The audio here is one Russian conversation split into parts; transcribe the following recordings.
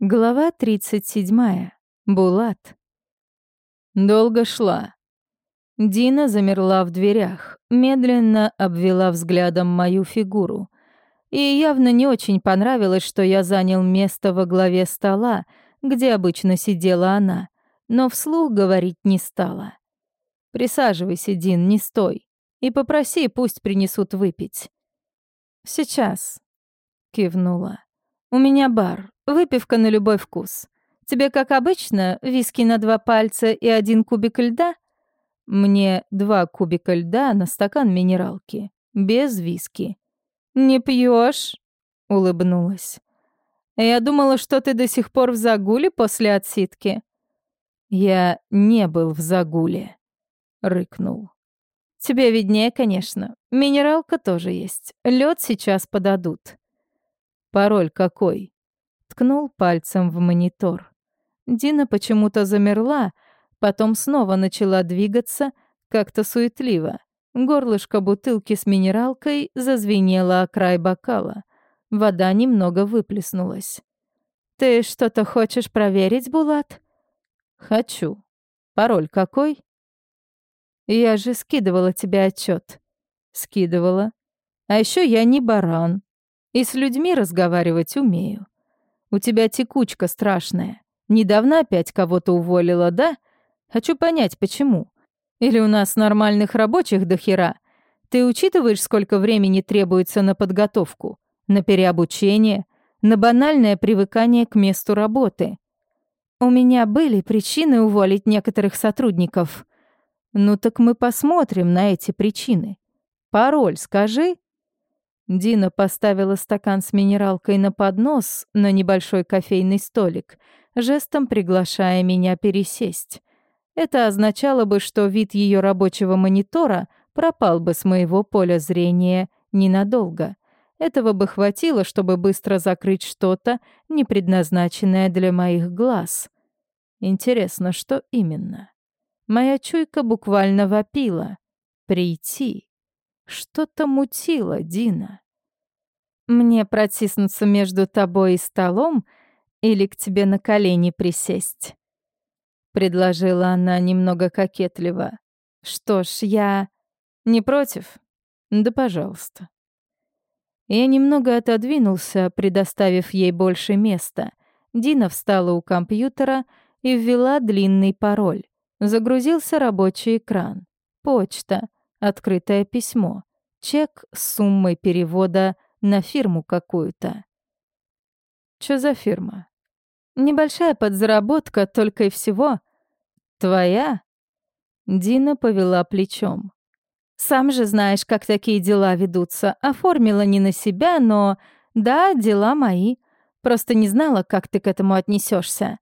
Глава 37. Булат. Долго шла. Дина замерла в дверях, медленно обвела взглядом мою фигуру. И явно не очень понравилось, что я занял место во главе стола, где обычно сидела она, но вслух говорить не стала. «Присаживайся, Дин, не стой, и попроси, пусть принесут выпить». «Сейчас», — кивнула. «У меня бар, Выпивка на любой вкус. Тебе, как обычно, виски на два пальца и один кубик льда? Мне два кубика льда на стакан минералки. Без виски. Не пьешь? улыбнулась. Я думала, что ты до сих пор в загуле после отсидки. Я не был в загуле, рыкнул. Тебе виднее, конечно. Минералка тоже есть. Лед сейчас подадут. Пароль какой? Ткнул пальцем в монитор. Дина почему-то замерла, потом снова начала двигаться, как-то суетливо. Горлышко бутылки с минералкой зазвенело о край бокала. Вода немного выплеснулась. «Ты что-то хочешь проверить, Булат?» «Хочу. Пароль какой?» «Я же скидывала тебе отчет. «Скидывала. А еще я не баран. И с людьми разговаривать умею. У тебя текучка страшная. Недавно опять кого-то уволила, да? Хочу понять, почему. Или у нас нормальных рабочих до хера? Ты учитываешь, сколько времени требуется на подготовку, на переобучение, на банальное привыкание к месту работы? У меня были причины уволить некоторых сотрудников. Ну так мы посмотрим на эти причины. Пароль скажи. Дина поставила стакан с минералкой на поднос на небольшой кофейный столик, жестом приглашая меня пересесть. Это означало бы, что вид ее рабочего монитора пропал бы с моего поля зрения ненадолго. Этого бы хватило, чтобы быстро закрыть что-то, не предназначенное для моих глаз. Интересно, что именно? Моя чуйка буквально вопила. Прийти. Что-то мутило, Дина. Мне протиснуться между тобой и столом или к тебе на колени присесть? Предложила она немного кокетливо. Что ж, я не против? Да, пожалуйста. Я немного отодвинулся, предоставив ей больше места. Дина встала у компьютера и ввела длинный пароль. Загрузился рабочий экран. Почта. Открытое письмо. Чек с суммой перевода на фирму какую-то. Чё за фирма? Небольшая подзаработка только и всего. Твоя? Дина повела плечом. Сам же знаешь, как такие дела ведутся. Оформила не на себя, но... Да, дела мои. Просто не знала, как ты к этому отнесешься.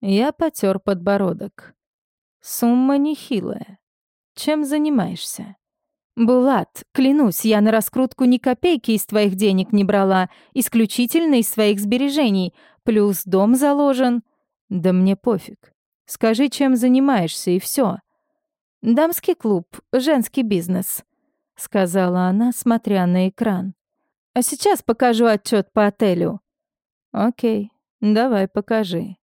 Я потер подбородок. Сумма нехилая. Чем занимаешься? «Булат, клянусь, я на раскрутку ни копейки из твоих денег не брала, исключительно из своих сбережений, плюс дом заложен». «Да мне пофиг. Скажи, чем занимаешься, и все. «Дамский клуб, женский бизнес», — сказала она, смотря на экран. «А сейчас покажу отчет по отелю». «Окей, давай покажи».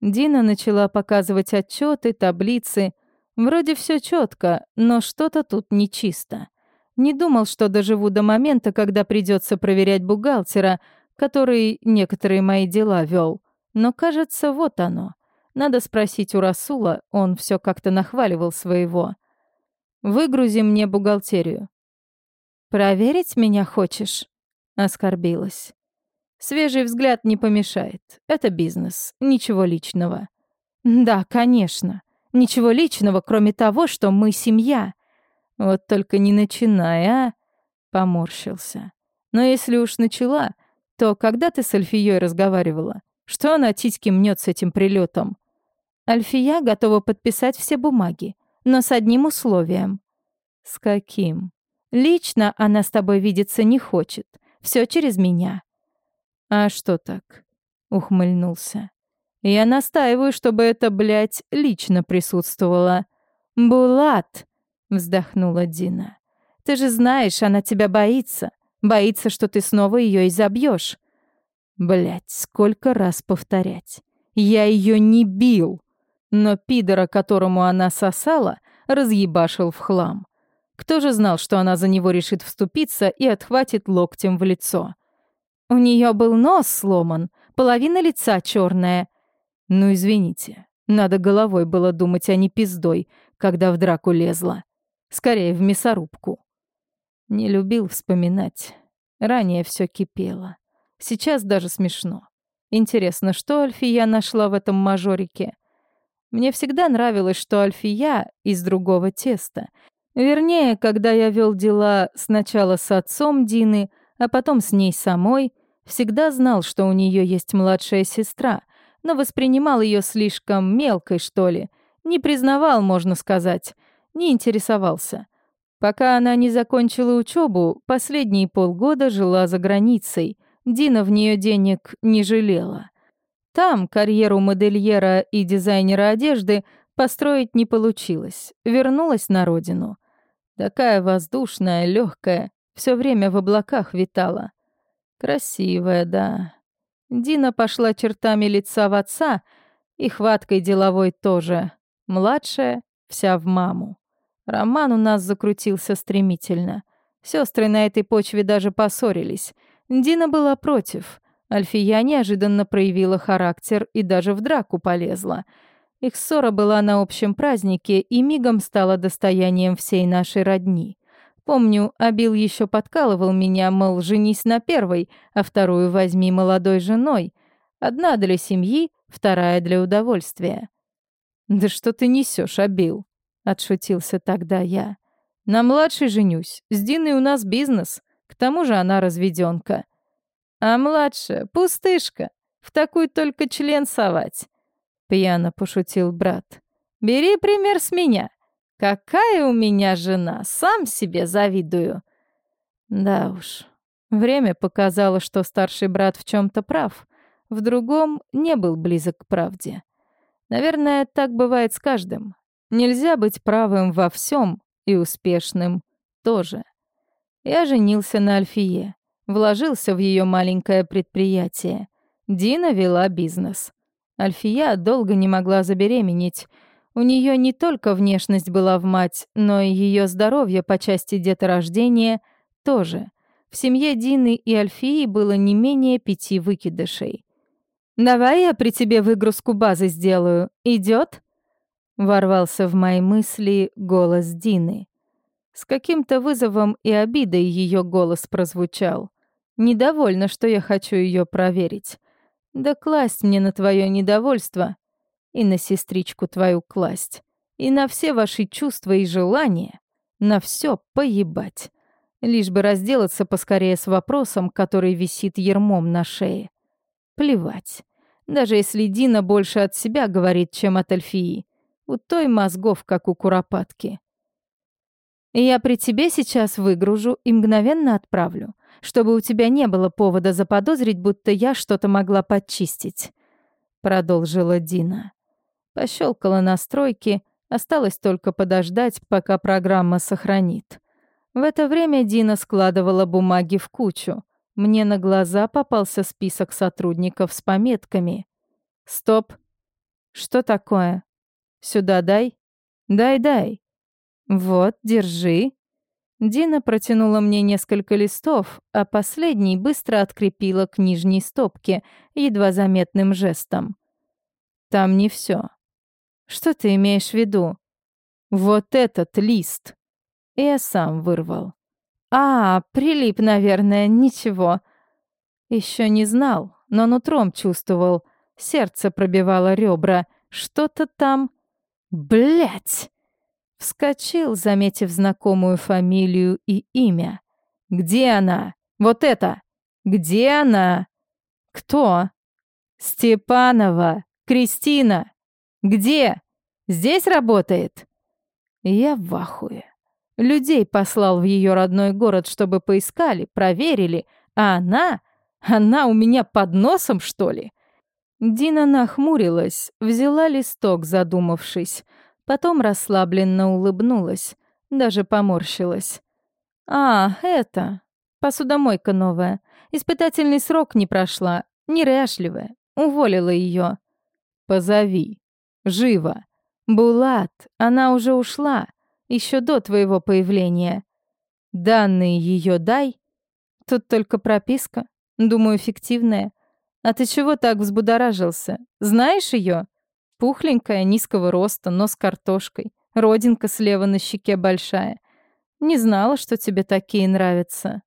Дина начала показывать отчеты, таблицы, Вроде все четко, но что-то тут нечисто. Не думал, что доживу до момента, когда придется проверять бухгалтера, который некоторые мои дела вел. Но кажется, вот оно. Надо спросить у Расула, он все как-то нахваливал своего. Выгрузи мне бухгалтерию. Проверить меня хочешь? Оскорбилась. Свежий взгляд не помешает. Это бизнес, ничего личного. Да, конечно. Ничего личного, кроме того, что мы семья. Вот только не начинай, а? Поморщился. Но если уж начала, то когда ты с Альфией разговаривала? Что она титьки мнет с этим прилетом? Альфия готова подписать все бумаги, но с одним условием. С каким? Лично она с тобой видеться не хочет. Все через меня. А что так? Ухмыльнулся. Я настаиваю, чтобы это, блядь, лично присутствовало. «Булат!» — вздохнула Дина. «Ты же знаешь, она тебя боится. Боится, что ты снова ее изобьешь. Блять, сколько раз повторять. Я ее не бил. Но пидора, которому она сосала, разъебашил в хлам. Кто же знал, что она за него решит вступиться и отхватит локтем в лицо? У нее был нос сломан, половина лица черная. Ну, извините, надо головой было думать, а не пиздой, когда в драку лезла. Скорее, в мясорубку. Не любил вспоминать. Ранее все кипело. Сейчас даже смешно. Интересно, что Альфия нашла в этом мажорике? Мне всегда нравилось, что Альфия из другого теста. Вернее, когда я вел дела сначала с отцом Дины, а потом с ней самой, всегда знал, что у нее есть младшая сестра, но воспринимал ее слишком мелкой, что ли. Не признавал, можно сказать, не интересовался. Пока она не закончила учебу, последние полгода жила за границей. Дина в нее денег не жалела. Там карьеру модельера и дизайнера одежды построить не получилось. Вернулась на родину. Такая воздушная, легкая, все время в облаках витала. Красивая, да. Дина пошла чертами лица в отца и хваткой деловой тоже. Младшая, вся в маму. Роман у нас закрутился стремительно. Сестры на этой почве даже поссорились. Дина была против. Альфия неожиданно проявила характер и даже в драку полезла. Их ссора была на общем празднике и мигом стала достоянием всей нашей родни. Помню, Абил еще подкалывал меня, мол, женись на первой, а вторую возьми молодой женой. Одна для семьи, вторая для удовольствия. «Да что ты несешь, Абил?» — отшутился тогда я. «На младшей женюсь. С Диной у нас бизнес. К тому же она разведенка. А младшая — пустышка. В такую только член совать». Пьяно пошутил брат. «Бери пример с меня. Какая у меня жена, сам себе завидую. Да уж. Время показало, что старший брат в чем то прав, в другом не был близок к правде. Наверное, так бывает с каждым. Нельзя быть правым во всем и успешным тоже. Я женился на Альфие, вложился в ее маленькое предприятие. Дина вела бизнес. Альфия долго не могла забеременеть, у нее не только внешность была в мать, но и ее здоровье по части деторождения тоже. В семье Дины и Альфии было не менее пяти выкидышей. «Давай я при тебе выгрузку базы сделаю. Идет? Ворвался в мои мысли голос Дины. С каким-то вызовом и обидой ее голос прозвучал. Недовольна, что я хочу ее проверить. Да класть мне на твое недовольство и на сестричку твою класть, и на все ваши чувства и желания, на все поебать. Лишь бы разделаться поскорее с вопросом, который висит ермом на шее. Плевать. Даже если Дина больше от себя говорит, чем от Альфии. У той мозгов, как у куропатки. Я при тебе сейчас выгружу и мгновенно отправлю, чтобы у тебя не было повода заподозрить, будто я что-то могла подчистить. Продолжила Дина. Пощелкала настройки, осталось только подождать, пока программа сохранит. В это время Дина складывала бумаги в кучу. Мне на глаза попался список сотрудников с пометками. «Стоп! Что такое? Сюда дай? Дай-дай! Вот, держи!» Дина протянула мне несколько листов, а последний быстро открепила к нижней стопке, едва заметным жестом. «Там не все. Что ты имеешь в виду? Вот этот лист. Я сам вырвал. А, прилип, наверное, ничего. Еще не знал, но нутром чувствовал. Сердце пробивало ребра. Что-то там... Блять! Вскочил, заметив знакомую фамилию и имя. «Где она? Вот это! Где она?» «Кто?» «Степанова! Кристина! Где? Здесь работает?» Я в ахуе. Людей послал в ее родной город, чтобы поискали, проверили, а она... Она у меня под носом, что ли? Дина нахмурилась, взяла листок, задумавшись. Потом расслабленно улыбнулась, даже поморщилась. «А, это... Посудомойка новая. Испытательный срок не прошла. Неряшливая. Уволила ее. Позови. Живо. Булат, она уже ушла. Еще до твоего появления. Данные ее дай. Тут только прописка. Думаю, фиктивная. А ты чего так взбудоражился? Знаешь ее? Пухленькая, низкого роста, нос картошкой. Родинка слева на щеке большая. Не знала, что тебе такие нравятся.